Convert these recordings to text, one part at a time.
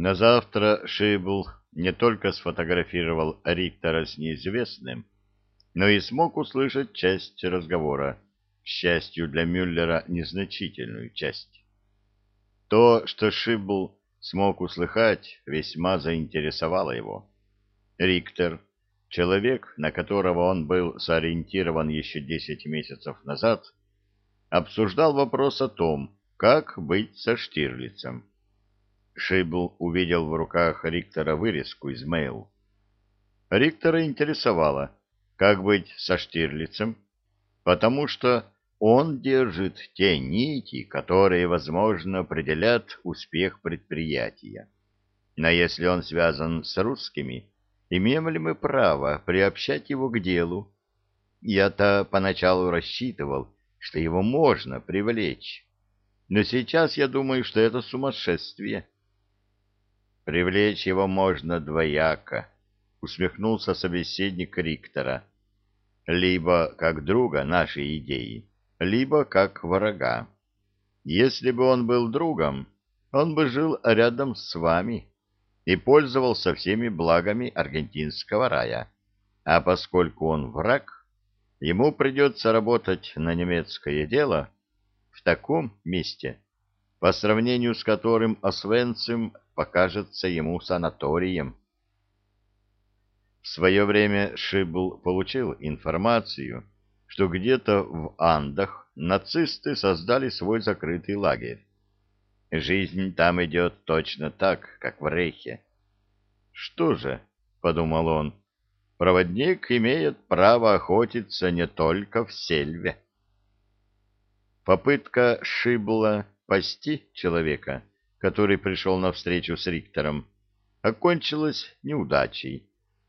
На завтра Шибл не только сфотографировал Риктора с неизвестным, но и смог услышать часть разговора, к счастью для Мюллера, незначительную часть. То, что Шибл смог услыхать, весьма заинтересовало его. Риктор, человек, на которого он был сориентирован еще десять месяцев назад, обсуждал вопрос о том, как быть со Штирлицем. Шибл увидел в руках Риктора вырезку из мейл. Риктора интересовало, как быть со Штирлицем, потому что он держит те нити, которые, возможно, определят успех предприятия. Но если он связан с русскими, имеем ли мы право приобщать его к делу? Я-то поначалу рассчитывал, что его можно привлечь, но сейчас я думаю, что это сумасшествие. Привлечь его можно двояко, усмехнулся собеседник Риктора. Либо как друга нашей идеи, либо как врага. Если бы он был другом, он бы жил рядом с вами и пользовался всеми благами аргентинского рая. А поскольку он враг, ему придется работать на немецкое дело в таком месте, по сравнению с которым Освенцим покажется ему санаторием. В свое время Шибл получил информацию, что где-то в Андах нацисты создали свой закрытый лагерь. Жизнь там идет точно так, как в Рейхе. Что же, — подумал он, — проводник имеет право охотиться не только в сельве. Попытка Шибла пасти человека, который пришел на встречу с Риктором, окончилась неудачей.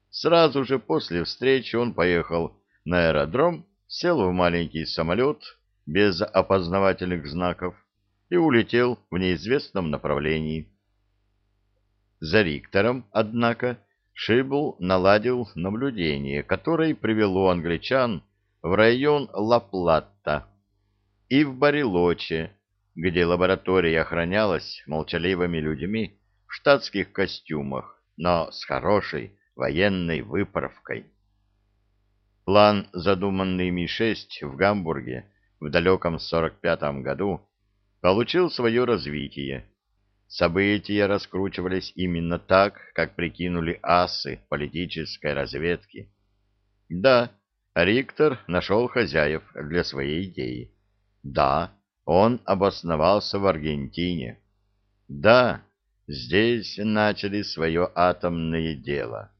Сразу же после встречи он поехал на аэродром, сел в маленький самолет без опознавательных знаков и улетел в неизвестном направлении. За Риктером, однако, Шибл наладил наблюдение, которое привело англичан в район Ла-Платы, и в Барилоче, где лаборатория охранялась молчаливыми людьми в штатских костюмах, но с хорошей военной выправкой. План, задуманный Ми-6 в Гамбурге в далеком 45-м году, получил свое развитие. События раскручивались именно так, как прикинули асы политической разведки. Да, Риктор нашел хозяев для своей идеи. Да, он обосновался в Аргентине. Да, здесь начали свое атомное дело.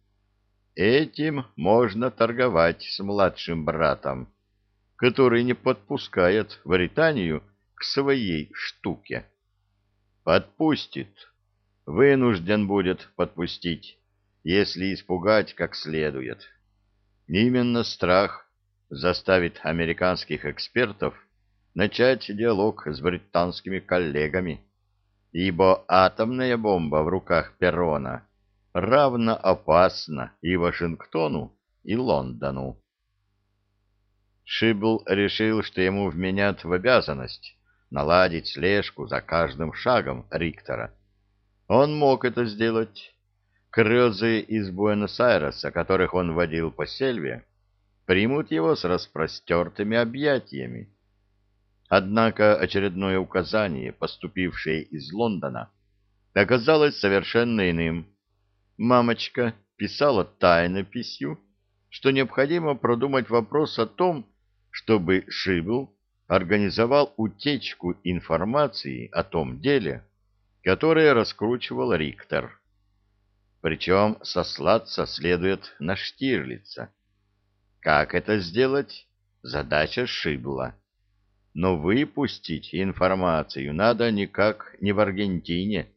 Этим можно торговать с младшим братом, который не подпускает Британию к своей штуке. Подпустит. Вынужден будет подпустить, если испугать как следует. Именно страх заставит американских экспертов начать диалог с британскими коллегами, ибо атомная бомба в руках Перрона равно опасна и Вашингтону, и Лондону. Шибл решил, что ему вменят в обязанность наладить слежку за каждым шагом Риктора. Он мог это сделать. Крёзы из Буэнос-Айреса, которых он водил по сельве, примут его с распростертыми объятиями. Однако очередное указание, поступившее из Лондона, оказалось совершенно иным. Мамочка писала тайнописью, что необходимо продумать вопрос о том, чтобы Шибл организовал утечку информации о том деле, которое раскручивал Риктор. Причем сослаться следует на Штирлица. Как это сделать? Задача Шибла но выпустить информацию надо никак не в Аргентине,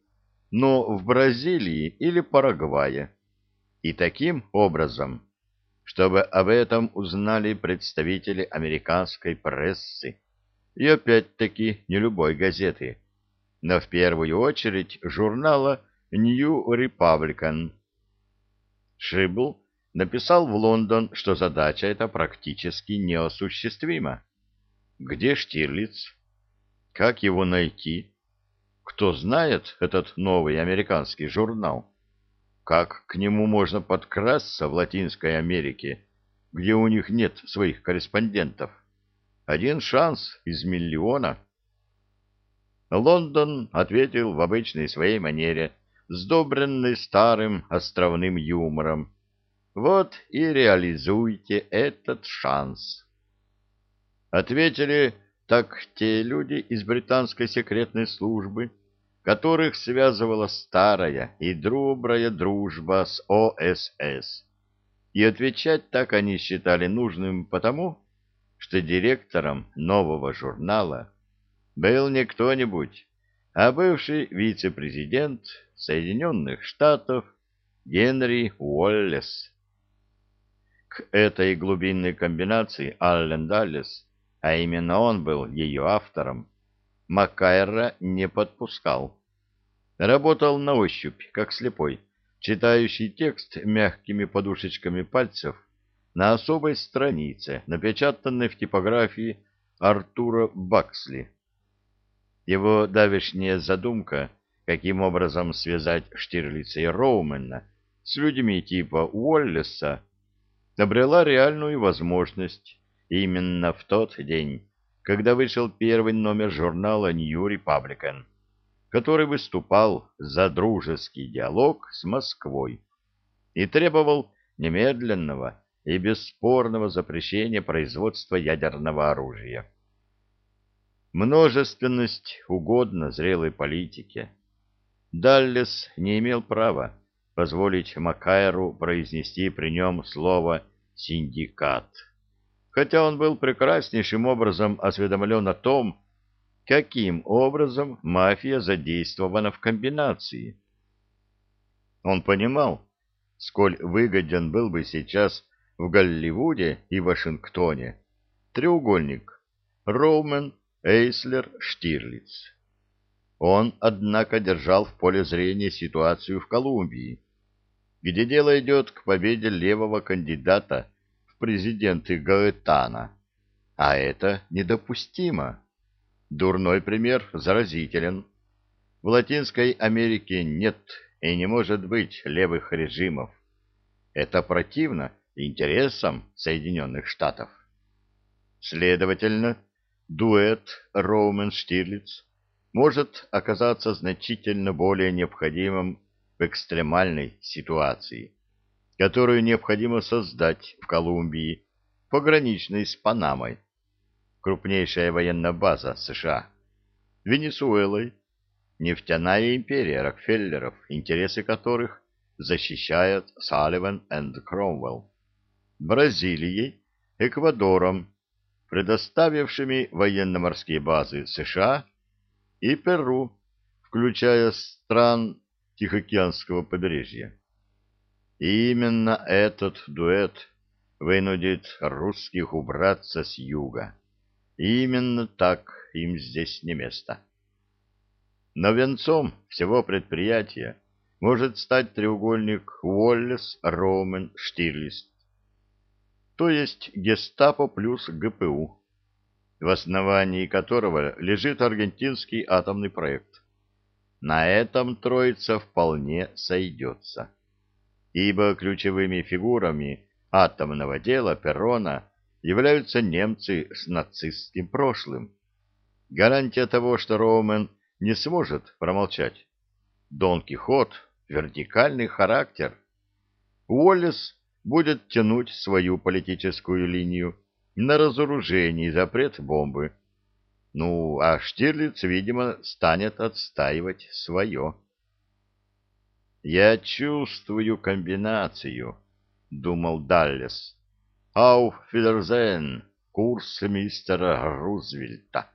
но в Бразилии или Парагвае. И таким образом, чтобы об этом узнали представители американской прессы, и опять-таки не любой газеты, но в первую очередь журнала New Republican. Шибл написал в Лондон, что задача эта практически неосуществима. Где Штирлиц? Как его найти? кто знает этот новый американский журнал? Как к нему можно подкрасться в Латинской Америке, где у них нет своих корреспондентов? Один шанс из миллиона. Лондон ответил в обычной своей манере, сдобренной старым островным юмором. Вот и реализуйте этот шанс. Ответили так те люди из британской секретной службы, которых связывала старая и добрая дружба с ОСС. И отвечать так они считали нужным потому, что директором нового журнала был не кто-нибудь, а бывший вице-президент Соединенных Штатов Генри Уоллес. К этой глубинной комбинации Аллен Даллес а именно он был ее автором, Маккайра не подпускал. Работал на ощупь, как слепой, читающий текст мягкими подушечками пальцев на особой странице, напечатанной в типографии Артура Баксли. Его давешняя задумка, каким образом связать Штирлица и Роумена с людьми типа Уоллеса, обрела реальную возможность именно в тот день, когда вышел первый номер журнала New Republican, который выступал за дружеский диалог с Москвой и требовал немедленного и бесспорного запрещения производства ядерного оружия. Множественность угодна зрелой политике. Даллес не имел права позволить Макайру произнести при нем слово «синдикат» хотя он был прекраснейшим образом осведомлен о том, каким образом мафия задействована в комбинации. Он понимал, сколь выгоден был бы сейчас в Голливуде и Вашингтоне треугольник Роумен, Эйслер, Штирлиц. Он, однако, держал в поле зрения ситуацию в Колумбии, где дело идет к победе левого кандидата президенты Гаэтана. А это недопустимо. Дурной пример заразителен. В Латинской Америке нет и не может быть левых режимов. Это противно интересам Соединенных Штатов. Следовательно, дуэт Роумен-Штирлиц может оказаться значительно более необходимым в экстремальной ситуации которую необходимо создать в Колумбии, пограничной с Панамой, крупнейшая военная база США, Венесуэлой, нефтяная империя Рокфеллеров, интересы которых защищает Салливан энд Кромвелл, Бразилией, Эквадором, предоставившими военно-морские базы США и Перу, включая стран Тихоокеанского побережья. И именно этот дуэт вынудит русских убраться с юга. И именно так им здесь не место. Но венцом всего предприятия может стать треугольник Уоллес, Роумен, Штирлист, то есть гестапо плюс ГПУ, в основании которого лежит аргентинский атомный проект. На этом троица вполне сойдется ибо ключевыми фигурами атомного дела Перрона являются немцы с нацистским прошлым. Гарантия того, что Роумен не сможет промолчать. Дон Кихот — вертикальный характер. Уоллес будет тянуть свою политическую линию на разоружение и запрет бомбы. Ну, а Штирлиц, видимо, станет отстаивать свое. «Я чувствую комбинацию», — думал Даллес. «Ауф Фидерзен, курс мистера Рузвельта».